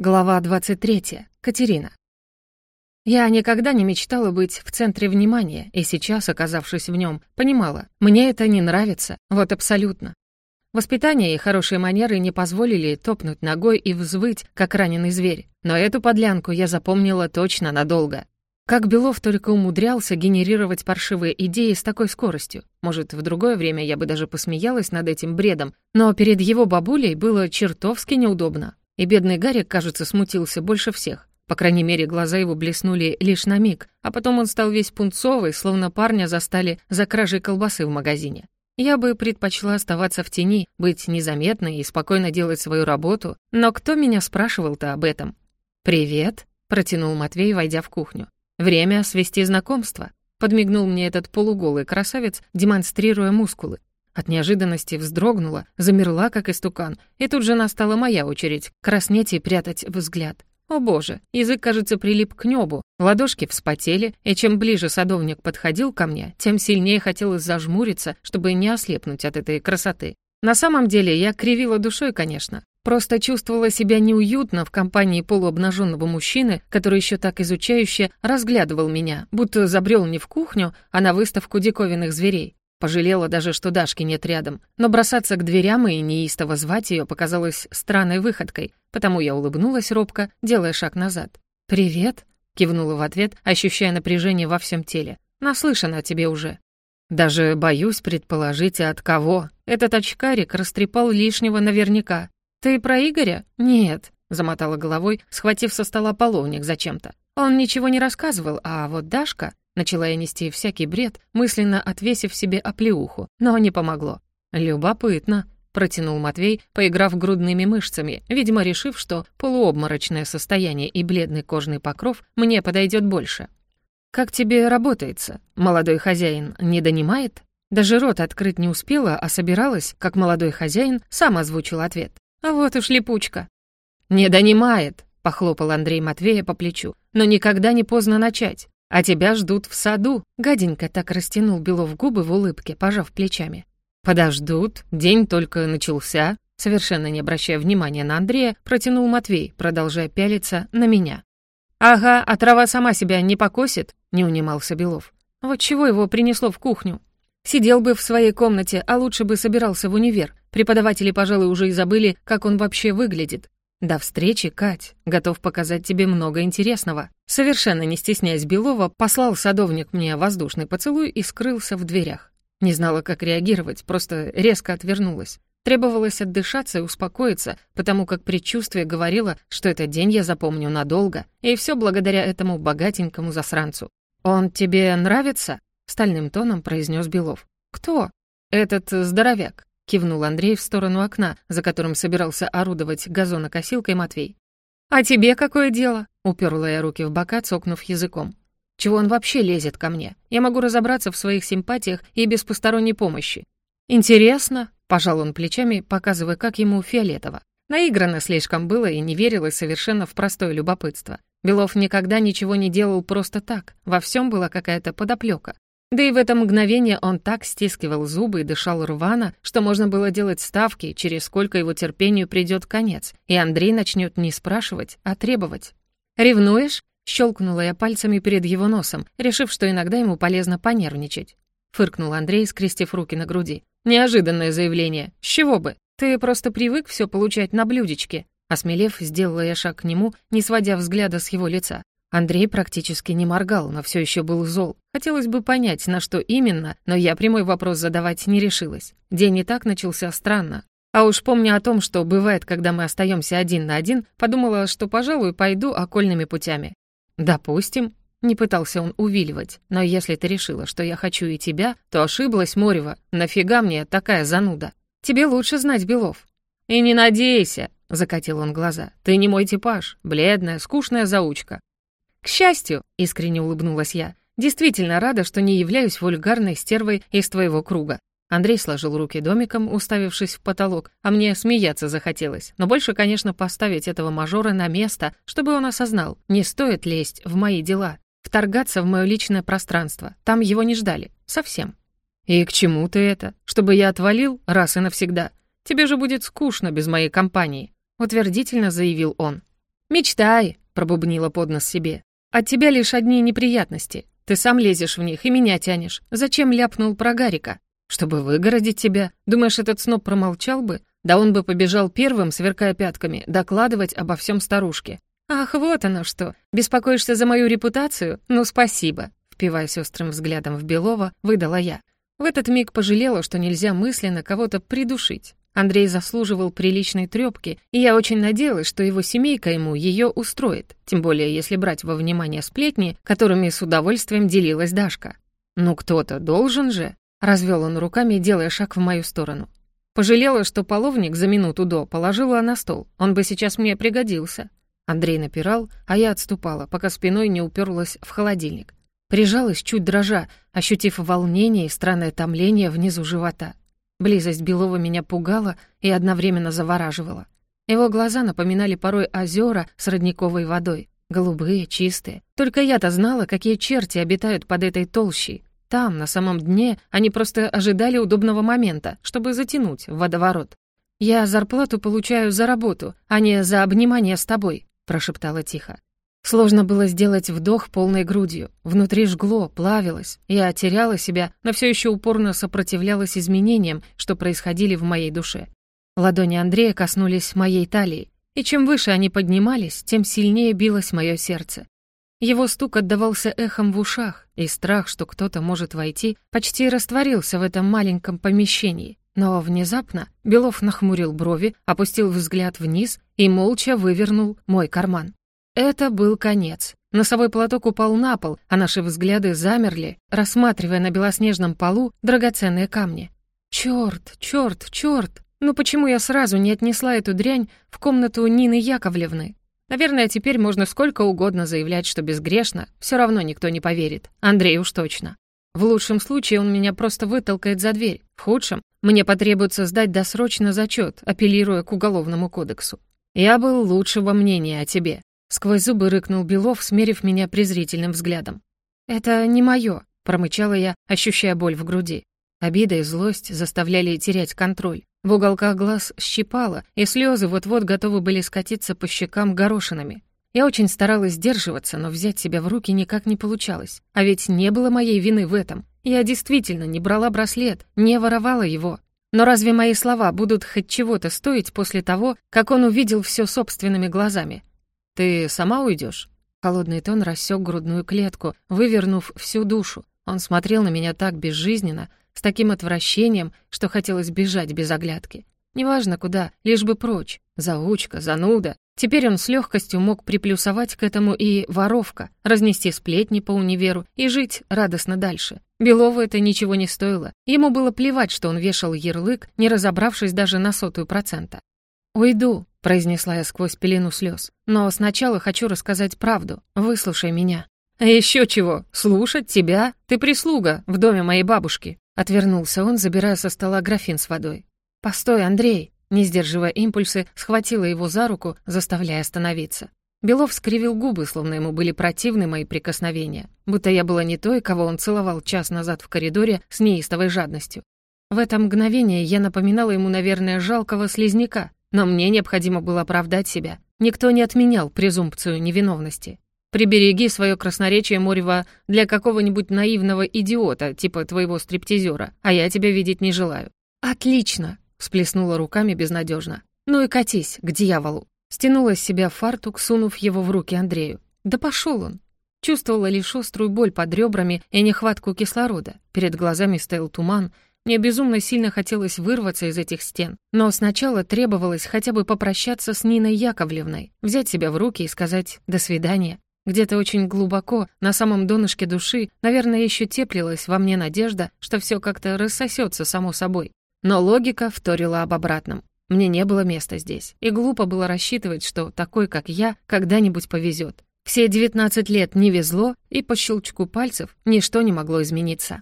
Глава 23. Катерина. Я никогда не мечтала быть в центре внимания, и сейчас, оказавшись в нем, понимала, мне это не нравится, вот абсолютно. Воспитание и хорошие манеры не позволили топнуть ногой и взвыть, как раненый зверь, но эту подлянку я запомнила точно надолго. Как Белов только умудрялся генерировать паршивые идеи с такой скоростью. Может, в другое время я бы даже посмеялась над этим бредом, но перед его бабулей было чертовски неудобно. И бедный Гарик, кажется, смутился больше всех. По крайней мере, глаза его блеснули лишь на миг, а потом он стал весь пунцовый, словно парня застали за кражей колбасы в магазине. Я бы предпочла оставаться в тени, быть незаметной и спокойно делать свою работу, но кто меня спрашивал-то об этом? «Привет», — протянул Матвей, войдя в кухню. «Время свести знакомство», — подмигнул мне этот полуголый красавец, демонстрируя мускулы. От неожиданности вздрогнула, замерла, как истукан, и тут же настала моя очередь краснеть и прятать взгляд. О боже, язык, кажется, прилип к небу, ладошки вспотели, и чем ближе садовник подходил ко мне, тем сильнее хотелось зажмуриться, чтобы не ослепнуть от этой красоты. На самом деле я кривила душой, конечно, просто чувствовала себя неуютно в компании полуобнаженного мужчины, который еще так изучающе разглядывал меня, будто забрел не в кухню, а на выставку диковинных зверей. Пожалела даже, что Дашки нет рядом, но бросаться к дверям и неистово звать ее показалось странной выходкой, потому я улыбнулась робко, делая шаг назад. «Привет», — кивнула в ответ, ощущая напряжение во всем теле. «Наслышана о тебе уже». Даже боюсь предположить, от кого. Этот очкарик растрепал лишнего наверняка. «Ты про Игоря?» «Нет», — замотала головой, схватив со стола половник зачем-то. «Он ничего не рассказывал, а вот Дашка...» Начала я нести всякий бред, мысленно отвесив себе оплеуху, но не помогло. «Любопытно», — протянул Матвей, поиграв грудными мышцами, видимо, решив, что полуобморочное состояние и бледный кожный покров мне подойдет больше. «Как тебе работается? Молодой хозяин не донимает?» Даже рот открыть не успела, а собиралась, как молодой хозяин сам озвучил ответ. «А вот уж липучка». «Не донимает», — похлопал Андрей Матвея по плечу. «Но никогда не поздно начать. А тебя ждут в саду», — гаденько так растянул Белов губы в улыбке, пожав плечами. «Подождут, день только начался», совершенно не обращая внимания на Андрея, протянул Матвей, продолжая пялиться на меня. «Ага, а трава сама себя не покосит?» — не унимался Белов. «Вот чего его принесло в кухню? Сидел бы в своей комнате, а лучше бы собирался в универ. Преподаватели, пожалуй, уже и забыли, как он вообще выглядит. До встречи, Кать. Готов показать тебе много интересного». Совершенно не стесняясь Белова, послал садовник мне воздушный поцелуй и скрылся в дверях. Не знала, как реагировать, просто резко отвернулась. Требовалось отдышаться и успокоиться, потому как предчувствие говорило, что этот день я запомню надолго, и все благодаря этому богатенькому засранцу. «Он тебе нравится?» — стальным тоном произнес Белов. «Кто?» «Этот здоровяк», — кивнул Андрей в сторону окна, за которым собирался орудовать газонокосилкой Матвей. «А тебе какое дело?» — уперла я руки в бока, цокнув языком. «Чего он вообще лезет ко мне? Я могу разобраться в своих симпатиях и без посторонней помощи». «Интересно», — пожал он плечами, показывая, как ему фиолетово. Наиграно слишком было и не верилось совершенно в простое любопытство. Белов никогда ничего не делал просто так, во всем была какая-то подоплека. Да и в это мгновение он так стискивал зубы и дышал рвано, что можно было делать ставки, через сколько его терпению придет конец, и Андрей начнет не спрашивать, а требовать. «Ревнуешь?» — щелкнула я пальцами перед его носом, решив, что иногда ему полезно понервничать. Фыркнул Андрей, скрестив руки на груди. «Неожиданное заявление. С чего бы? Ты просто привык все получать на блюдечке». Осмелев, сделала я шаг к нему, не сводя взгляда с его лица. Андрей практически не моргал, но все еще был зол. Хотелось бы понять, на что именно, но я прямой вопрос задавать не решилась. День и так начался странно. А уж помня о том, что бывает, когда мы остаемся один на один, подумала, что, пожалуй, пойду окольными путями. «Допустим», — не пытался он увиливать, «но если ты решила, что я хочу и тебя, то ошиблась, Морева. Нафига мне такая зануда? Тебе лучше знать Белов». «И не надейся», — закатил он глаза. «Ты не мой типаж, бледная, скучная заучка. «К счастью», — искренне улыбнулась я, «действительно рада, что не являюсь вульгарной стервой из твоего круга». Андрей сложил руки домиком, уставившись в потолок, а мне смеяться захотелось. Но больше, конечно, поставить этого мажора на место, чтобы он осознал, не стоит лезть в мои дела, вторгаться в мое личное пространство. Там его не ждали. Совсем. «И к чему ты это? Чтобы я отвалил раз и навсегда? Тебе же будет скучно без моей компании», — утвердительно заявил он. «Мечтай», — пробубнила под нос себе. «От тебя лишь одни неприятности. Ты сам лезешь в них и меня тянешь. Зачем ляпнул про Гарика? Чтобы выгородить тебя. Думаешь, этот сноб промолчал бы? Да он бы побежал первым, сверкая пятками, докладывать обо всем старушке. «Ах, вот оно что! Беспокоишься за мою репутацию? Ну, спасибо!» Впиваясь острым взглядом в Белова, выдала я. В этот миг пожалела, что нельзя мысленно кого-то придушить. Андрей заслуживал приличной трёпки, и я очень надеялась, что его семейка ему её устроит, тем более если брать во внимание сплетни, которыми с удовольствием делилась Дашка. «Ну кто-то должен же!» — развел он руками, делая шаг в мою сторону. Пожалела, что половник за минуту до положила на стол, он бы сейчас мне пригодился. Андрей напирал, а я отступала, пока спиной не уперлась в холодильник. Прижалась чуть дрожа, ощутив волнение и странное томление внизу живота. Близость Белова меня пугала и одновременно завораживала. Его глаза напоминали порой озера с родниковой водой. Голубые, чистые. Только я-то знала, какие черти обитают под этой толщей. Там, на самом дне, они просто ожидали удобного момента, чтобы затянуть в водоворот. «Я зарплату получаю за работу, а не за обнимание с тобой», — прошептала тихо. Сложно было сделать вдох полной грудью. Внутри жгло, плавилось. Я теряла себя, но все еще упорно сопротивлялась изменениям, что происходили в моей душе. Ладони Андрея коснулись моей талии, и чем выше они поднимались, тем сильнее билось мое сердце. Его стук отдавался эхом в ушах, и страх, что кто-то может войти, почти растворился в этом маленьком помещении. Но внезапно Белов нахмурил брови, опустил взгляд вниз и молча вывернул мой карман. Это был конец. Носовой платок упал на пол, а наши взгляды замерли, рассматривая на белоснежном полу драгоценные камни. Чёрт, чёрт, чёрт! Ну почему я сразу не отнесла эту дрянь в комнату Нины Яковлевны? Наверное, теперь можно сколько угодно заявлять, что безгрешно, все равно никто не поверит. Андрей уж точно. В лучшем случае он меня просто вытолкает за дверь. В худшем мне потребуется сдать досрочно зачет, апеллируя к Уголовному кодексу. Я был лучшего мнения о тебе. Сквозь зубы рыкнул Белов, смерив меня презрительным взглядом. «Это не моё», — промычала я, ощущая боль в груди. Обида и злость заставляли терять контроль. В уголках глаз щипало, и слезы вот-вот готовы были скатиться по щекам горошинами. Я очень старалась сдерживаться, но взять себя в руки никак не получалось. А ведь не было моей вины в этом. Я действительно не брала браслет, не воровала его. Но разве мои слова будут хоть чего-то стоить после того, как он увидел все собственными глазами? «Ты сама уйдешь? Холодный тон рассек грудную клетку, вывернув всю душу. Он смотрел на меня так безжизненно, с таким отвращением, что хотелось бежать без оглядки. Неважно куда, лишь бы прочь. Заучка, зануда. Теперь он с легкостью мог приплюсовать к этому и воровка, разнести сплетни по универу и жить радостно дальше. Белову это ничего не стоило. Ему было плевать, что он вешал ярлык, не разобравшись даже на сотую процента. «Уйду», — произнесла я сквозь пелену слез. «Но сначала хочу рассказать правду. Выслушай меня». «А еще чего? Слушать тебя? Ты прислуга в доме моей бабушки». Отвернулся он, забирая со стола графин с водой. «Постой, Андрей!» Не сдерживая импульсы, схватила его за руку, заставляя остановиться. Белов скривил губы, словно ему были противны мои прикосновения, будто я была не той, кого он целовал час назад в коридоре с неистовой жадностью. В это мгновение я напоминала ему, наверное, жалкого слизняка, но мне необходимо было оправдать себя. Никто не отменял презумпцию невиновности. Прибереги свое красноречие, Морева, для какого-нибудь наивного идиота, типа твоего стриптизера, а я тебя видеть не желаю». «Отлично!» — всплеснула руками безнадежно. «Ну и катись, к дьяволу!» Стянула с себя фартук, сунув его в руки Андрею. «Да пошел он!» Чувствовала лишь острую боль под ребрами и нехватку кислорода. Перед глазами стоял туман, мне безумно сильно хотелось вырваться из этих стен, но сначала требовалось хотя бы попрощаться с Ниной Яковлевной, взять себя в руки и сказать «до свидания». Где-то очень глубоко, на самом донышке души, наверное, еще теплилась во мне надежда, что все как-то рассосется само собой. Но логика вторила об обратном. Мне не было места здесь, и глупо было рассчитывать, что такой, как я, когда-нибудь повезет. Все 19 лет не везло, и по щелчку пальцев ничто не могло измениться.